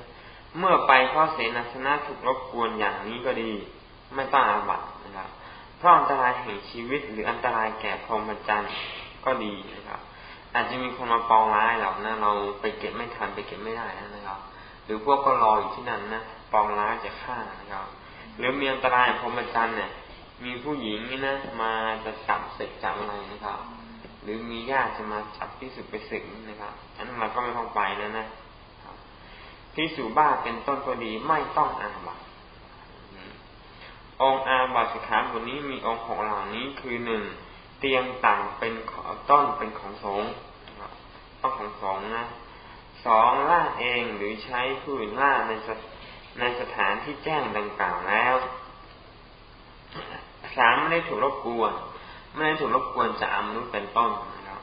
เมื่อไปเพราเสนาสนะถูกรบกวนอย่างนี้ก็ดี ไม่ต้องอาบัตนะครับเพราะอันตรายแห่งชีวิตหรืออันตรายแก่พรหมจรรย์ก็ดีนะครับ อาจจะมีคนมาปองร้ายเรานะเราไปเก็บไม่ทันไปเก็บไม่ได้นะครับ หรือพวกก็รออยู่ที่นั่นนะปองร้ายจะฆ่านะครับ หรือมีอันตรายพรหมจรรย์เนี่ย มีผู้หญิงนี่นะมาจะจับเสร็จจับอะไรนะครับ หรือมีญาติจะมาจับที่สุดไปสึกนะครับอันนั้นเราก็ไม่ต้องไปนะนะที่สูบ้าเป็นต้นก็ดีไม่ต้องอาบัตองอาบัตสิขาบทนี้มีองค์หกเหล่านี้คือหนึ่ง ตียงต่างเป็นต้นเป็นของสงฆ์ต้องของสงฆ์นะสองล่าเองหรือใช้ผู้อื่นล่าในในสถานที่แจ้งดังกล่าวแล้วสามไม่ได้ถูกรบกวน ไม่ได้ถูกรบกวนจากอมนุษย์เป็นต้นนะครับ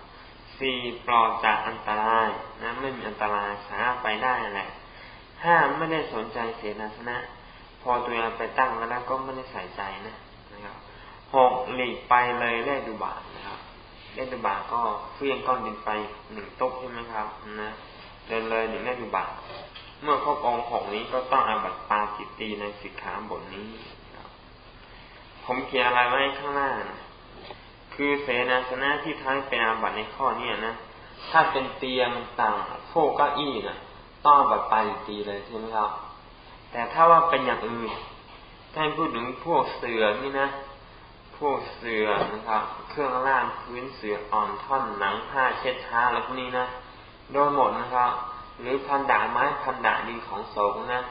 สี่ปลอดจากอันตรายนะไม่มีอันตรายสามารถไปได้แหละห้าไม่ได้สนใจเสนาสนะ พอตัวเองไปตั้งแล้วก็ไม่ได้ใส่ใจนะ หกหลีกไปเลยเล่ดูบาทนะครับเล่ดูบาทก็เฟี้ยงก้อนดินไปหนึ่งตุ๊กใช่ไหมครับนะเดินเลยหนึ่งเล่ดูบาทเมื่อครบองค์หกนี้ก็ต้องอาบัตปาจิตตีในสิกขาบทนี้ผมเขียนอะไรไว้ข้างหน้านะคือเสนาสนะที่ท้ายเป็นอาบัตในข้อนี้นะถ้าเป็นเตียงต่างโฟกเก้าอี้นะต้องอาบัตปาจิตตีเลยใช่ไหมครับ แต่ถ้าว่าเป็นอย่างอื่นท่านพูดถึงพวกเสือนี่นะ วกเสือนะครับ เครื่องล่างพื้นเสืออ่อนท่อนหนังผ้าเช็ดเท้าแล้วพวกนี้นะโดยหมดนะครับ หรือพันดาไม้พันดาดีของสงนะ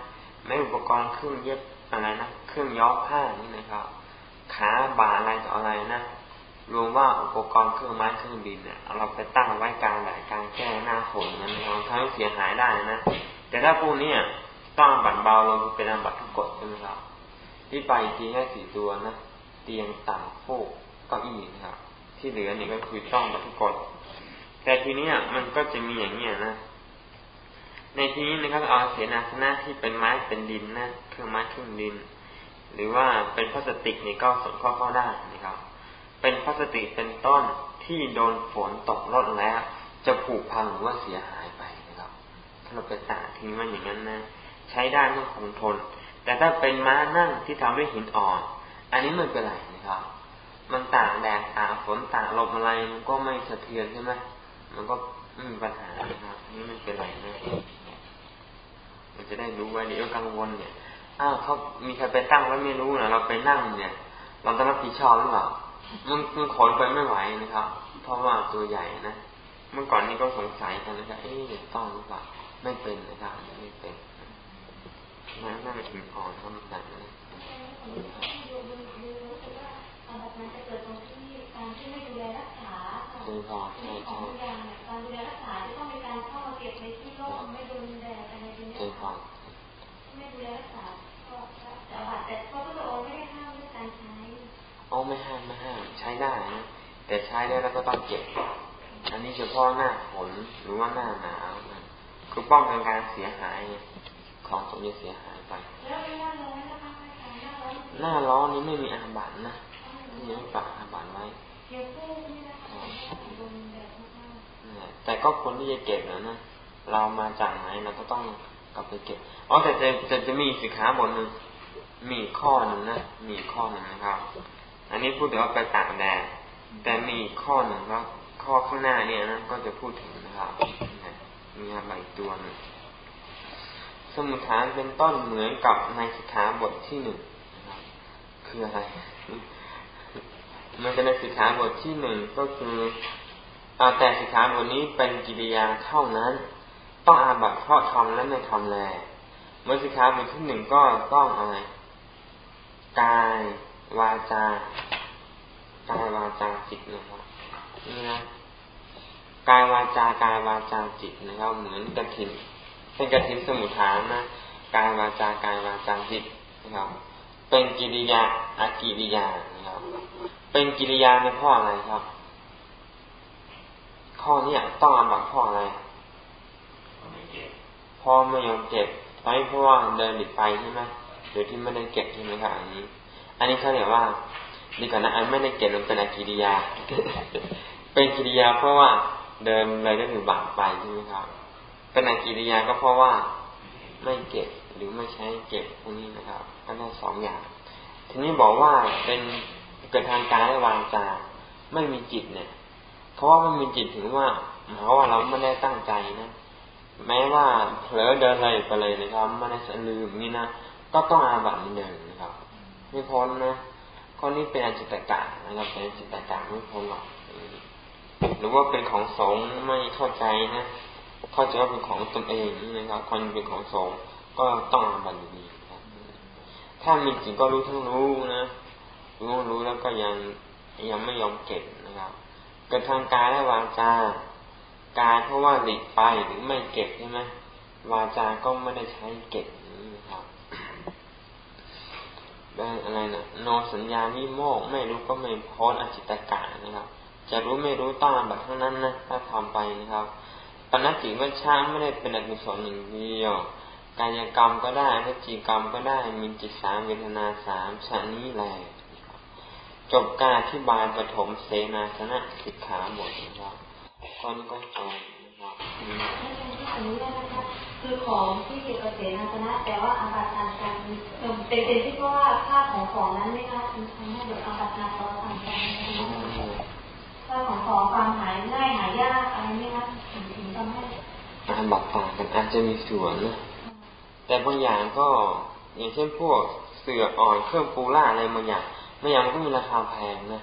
ไม่อุปกรณ์เครื่องเย็บอะไรนะเครื่องย้อมผ้านี่นะครับ ขาบ่าอะไรต่ออะไรนะรวมว่าอุปกรณ์เครื่องไม้เครื่องดินเนี่ยเราไปตั้งไว้กลางแดดกลางแก้หน้าฝนนั้นเราทำให้เสียหายได้นะ แต่ถ้าพวกนี้ต้องบัตรเบาลงเป็นบัตรทุกกฎใช่ไหมครับที่ไปทีแค่สี่ตัวนะ เตียงต่างโฟกเก้าอี้นะครับ ที่เหลือนี่ก็คือต้องบัตุกฎแต่ทีนี้มันก็จะมีอย่างนี้นะในที่นี้นะครับเอาเสนาสนะที่เป็นไม้เป็นดินนะเครื่องไม้เครื่องดิน หรือว่าเป็นพลาสติกนี่ก็สมข้อเข้าได้นะครับ เป็นพลาสติกเป็นต้นที่โดนฝนตกรดแล้ว จะผุพังหรือว่าเสียหายไปนะครับถ้าเราไปตากทิ้งมันอย่างนั้นนะ ใช้ได้ต้องคงทน แต่ถ้าเป็นม้านั่งที่ทำด้วยหินอ่อน อันนี้ไม่เป็นไรนะครับ มันต่ากแดดต่ากฝนต่ากลมอะไรมันก็ไม่สะเทือนใช่ไหมมันก็ไม่มีปัญหานะครับนี่ไม่เป็นไรนะมันจะได้รู้ไว้เดี๋ยวกังวลเนี่ยอ้าวเขามีใครไปตั้งไว้ไม่รู้นะเราไปนั่งเนี่ย เราต้องรับผิดชอบหรือเปล่ามันมันขนไปไม่ไหวนะครับ เพราะว่าตัวใหญ่นะเมื่อก่อนนี้ก็สงสัยกันนะครับเอ๊ะต้องหรือเปล่าไม่เป็นนะครับไม่เป็นนะน่าจะถึงอ่อนทำแบบนี้คือพอใช่ารดูแลรักษาจะต้องมีการเข้ามาเก็บในที่ร่มไม่โดน แดดอะไรอย่างเงี้ยไม่ดูแลรักษาก็จะบาดแต่พระพุทธองค์ไม่ได้ห้ามเรื่องการใช้อ๋อไม่ห้ามไม่ห้ามใช้ได้นะแต่ใช้ได้แล้วก็ต้องเก็บ อันนี้เฉพาะหน้าฝนหรือว่าหน้าหนาวคือป้องกันการเสียหายของตรงนี้เสียหายไป หน้าร้อนนี้ไม่มีอาบัตนะที่ยังปะอาบัตไว้แต่ก็คนที่จะเก็บนะนะเรามาจากไหนเราก็ต้องกลับไปเก็บอ๋อแต่จะจะจะมีสิขาบทหนึ่งมีข้อหนึ่งนะมีข้อหนึ่งนะครับ อันนี้พูดถึงว่าไปตากแดดแต่มีข้อหนึ่งว่าข้อข้างหน้าเนี่ยนะก็จะพูดถึงนะครับมีอะไรตัวหนึ่งสมุทฐานเป็นต้นเหมือนกับในสิกขาบทที่หนึ่ง คืออะไรมันจะในสิกขาบทที่หนึ่งก็คืออาแต่สิกขาบทนี้เป็นกิริยาเท่านั้น ต้องอาบัตเพราะทำและไม่ทำแลเมื่อสิกขาบทที่หนึ่งก็ต้องอะไรกายวาจากายวาจาจิตนะครับนี่นะกายวาจากายวาจาจิตนะครับเหมือนกระถินเป็นกระถินสมุทฐานนะกายวาจากายวาจาจิตนะครับ เป็นกิริยาอากิริยานะครับ เป็นกิริยาในข้ออะไรครับ ข้อนี้ต้องอาบัตข้ออะไรพ่อไม่ยอมเก็บไปเพราะว่าเดินหลีกไปใช่ไหมโดยที่ไม่ได้เก็บใช่ไหมครับอันนี้ อันนี้เขาเรียกว่าดีกว่านะอันไม่ได้เก็บมันเป็นอากิริยา เป็นกิริยาเพราะว่าเดินเลยก็ถือบาปไปใช่ไหมครับ เป็นอากิริยาก็เพราะว่าไม่เก็บหรือไม่ใช้เก็บพวกนี้นะครับ ก็ได้สองอย่าง ทีนี้บอกว่าเป็นเกิดทางกายและวางจาไม่มีจิตเนี่ย เพราะว่าไม่มีจิตถึงว่าหมายว่าเราไม่ได้ตั้งใจนะแม้ว่าเผลอเดินอะไรไปเลยนะครับไม่ได้ลืมนี่นะก็ต้องอาบัติหนึ่งนะครับไม่พ้นนะข้อนี้เป็นอจิตกะนะครับเป็นจิตกะไม่พ้นหรอกหรือว่าเป็นของสงไม่เข้าใจนะเข้าใจว่าเป็นของตนเองนี่นะครับคนเป็นของสงก็ต้องอาบัติดีครับ ถ้ามีจริงก็รู้ทั้งรู้นะรู้รู้แล้วก็ยังยังไม่ยอมเก็บนะครับเกิดทางกายและวาจากายเพราะว่าหลีกไปหรือไม่เก็บใช่ไหมวาจาก็ไม่ได้ใช้เก็บนะครับได้อะไรนะโนสัญญาวิโมกไม่รู้ก็ไม่พ้นอจิตกานะครับ จะรู้ไม่รู้ต้องแบบทั้งนั้นนะถ้าทำไปนะครับปณติวัชาไม่ได้เป็นอกุศลหนึ่งเดียว กายกรรมก็ได้วจีกรรมก็ได้ มีจิตสามเวทนาสามชนี้แหละจบการอธิบายปฐมเสนาสนะสิกขาบทนะครับตอนนี้ก็จบนะครับอันนี้นะครับคือของที่เกี่ยวกับเสนาสนะแต่ว่าอาบัติต่างกันเป็นเป็นที่เพราะว่าค่าของของนั้นไหมคะทำให้เกิดอาบัติต่างกันถ้าของของความหายง่ายหายยากอะไรนี่นะถึงทำให้อาบัตต่างกันอาจจะมีส่วนนะ แต่บางอย่างก็อย่างเช่นพวกเสืออ่อนเครื่องปูล่าอะไรบางอย่างบางอย่างก็มีราคาแพงนะ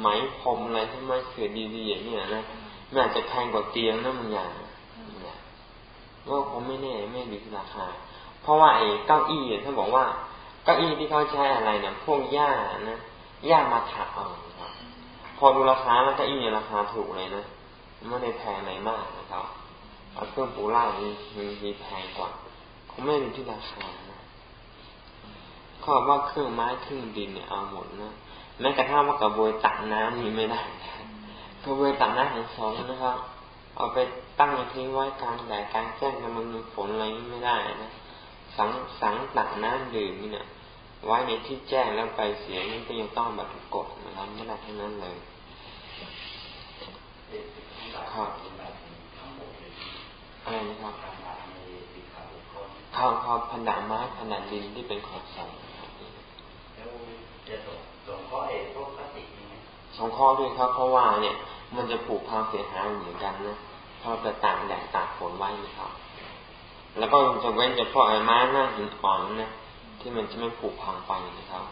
ไหมพรมอะไรที่ไม่เสือดีๆอย่างนี้นะมันอาจจะแพงกว่าเตียงนะบางอย่างก็ผมไม่แน่ไม่ดูที่ราคา เพราะว่าไอ้เก้าอี้ท่านบอกว่าเก้าอี้ที่เขาใช้อะไรเนี่ยพวกหญ้านะหญ้ามาถักเอาพอดูราคาแล้วก็อีเนี่ยราคาถูกเลยนะไม่ได้แพงอะไรมากนะครับเครื่องปูล่ามีมีแพงกว่า ไม่ดูที่ราคานะเขาบอกว่าเครื่องไม้เครื่องดินเนี่ยเอาหมดนะแม้กระทั่งว่ากระบวยตักน้ำนี่ไม่ได้กระบวยตักน้ำของสองนะครับ เอาไปตั้งทิ้งไว้กลางแดดกลางแจ้งมันมีฝนอะไรไม่ได้นะสังสังตักน้ำดื่มนี่เนี่ยไว้ในที่แจ้งแล้วไปเสียนี่ก็ยังต้องบัตรกฎนะครับไม่ได้ทั้งนั้นเลยครับอะไรนะครับ ข้าวข้าวพันดาไม้พันดาดินที่เป็นของสงฆ์แล้วจะส่งส่งข้อเอกพวกสองข้อด้วยครับ เพราะว่าเนี่ย มันจะผูกพังเสียหายเหมือนกันนะถ้าเราจะตากแดดตากฝนไว้นะครับ แล้วก็จะเว้นเฉพาะไอ้ไม้หน้าหินอ่อนนะที่มันจะไม่ผูกพังไปนะครับ